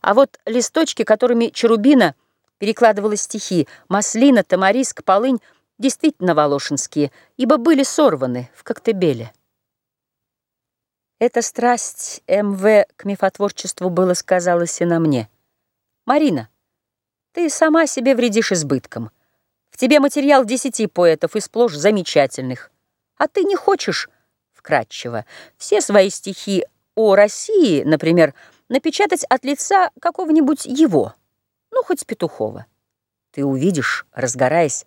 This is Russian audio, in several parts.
А вот листочки, которыми Черубина перекладывала стихи, маслина, тамариск, полынь, действительно волошинские, ибо были сорваны в Коктебеле. Эта страсть МВ к мифотворчеству было сказалось и на мне. Марина, ты сама себе вредишь избытком. В тебе материал десяти поэтов и сплошь замечательных. А ты не хочешь, вкратчиво, все свои стихи о России, например, напечатать от лица какого-нибудь его, ну, хоть Петухова. Ты увидишь, разгораясь,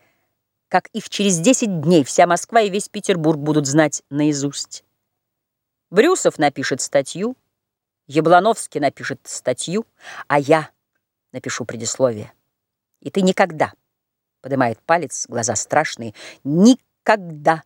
как их через десять дней вся Москва и весь Петербург будут знать наизусть. Брюсов напишет статью, Яблановский напишет статью, а я напишу предисловие. И ты никогда, поднимает палец, глаза страшные, никогда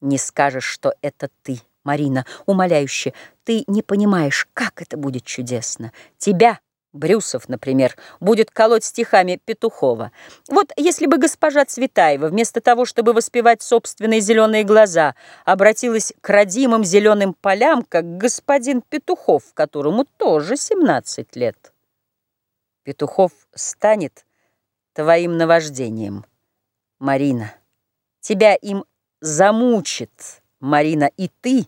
не скажешь, что это ты, Марина, умоляюще. Ты не понимаешь, как это будет чудесно. Тебя Брюсов, например, будет колоть стихами Петухова. Вот если бы госпожа Цветаева, вместо того, чтобы воспевать собственные зеленые глаза, обратилась к родимым зеленым полям, как господин Петухов, которому тоже 17 лет. Петухов станет твоим наваждением, Марина. Тебя им замучит, Марина, и ты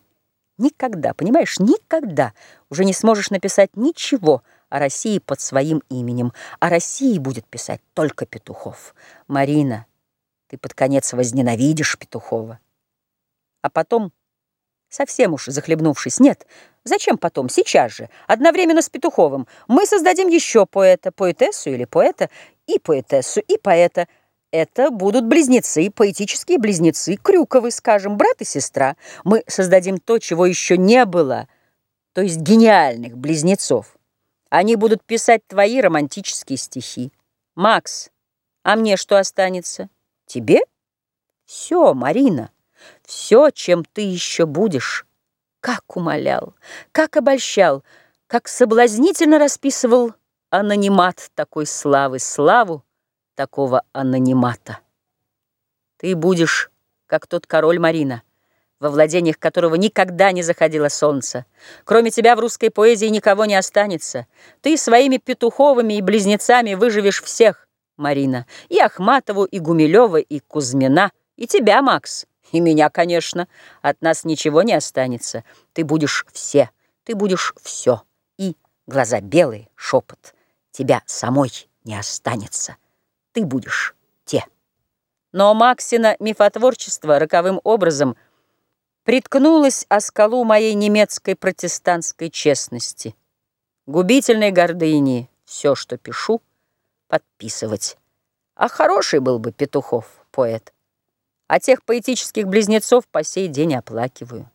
никогда, понимаешь, никогда уже не сможешь написать ничего, о России под своим именем. О России будет писать только Петухов. Марина, ты под конец возненавидишь Петухова. А потом, совсем уж захлебнувшись, нет, зачем потом, сейчас же, одновременно с Петуховым, мы создадим еще поэта, поэтессу или поэта, и поэтессу, и поэта. Это будут близнецы, поэтические близнецы, Крюковы, скажем, брат и сестра. Мы создадим то, чего еще не было, то есть гениальных близнецов. Они будут писать твои романтические стихи. Макс, а мне что останется? Тебе? Все, Марина, все, чем ты еще будешь. Как умолял, как обольщал, как соблазнительно расписывал анонимат такой славы, славу такого анонимата. Ты будешь, как тот король Марина, во владениях которого никогда не заходило солнце. Кроме тебя в русской поэзии никого не останется. Ты своими Петуховыми и близнецами выживешь всех, Марина. И Ахматову, и Гумилева, и Кузьмина, и тебя, Макс. И меня, конечно. От нас ничего не останется. Ты будешь все, ты будешь все. И глаза белые, шепот. Тебя самой не останется. Ты будешь те. Но Максина мифотворчество роковым образом – приткнулась о скалу моей немецкой протестантской честности, губительной гордыни, все, что пишу, подписывать. А хороший был бы Петухов, поэт. А тех поэтических близнецов по сей день оплакиваю.